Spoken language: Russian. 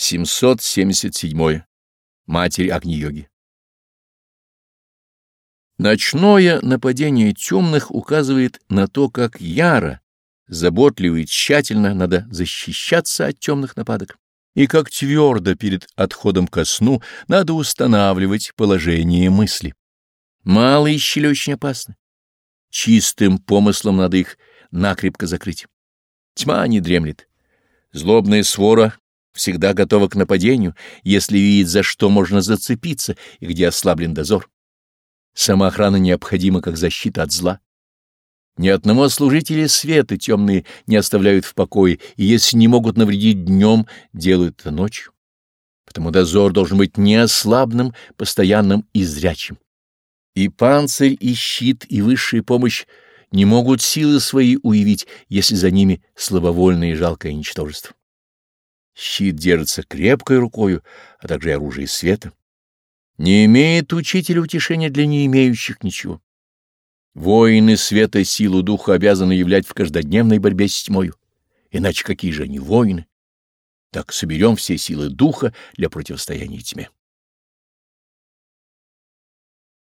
777. Матерь Агни-йоги. Ночное нападение темных указывает на то, как яро, заботливо и тщательно надо защищаться от темных нападок, и как твердо перед отходом ко сну надо устанавливать положение мысли. Малые щели очень опасны. Чистым помыслом надо их накрепко закрыть. Тьма не дремлет. Злобная свора всегда готова к нападению, если видит, за что можно зацепиться и где ослаблен дозор. Самоохрана необходима как защита от зла. Ни одного служителя света темные не оставляют в покое, и если не могут навредить днем, делают это ночью. Потому дозор должен быть неослабным, постоянным и зрячим. И панцирь, и щит, и высшая помощь не могут силы свои уявить, если за ними слабовольное и жалкое ничтожество. Щит держится крепкой рукою, а также оружие света. Не имеет учителя утешения для не имеющих ничего. Воины света силу духа обязаны являть в каждодневной борьбе с тьмою. Иначе какие же они воины? Так соберем все силы духа для противостояния тьме.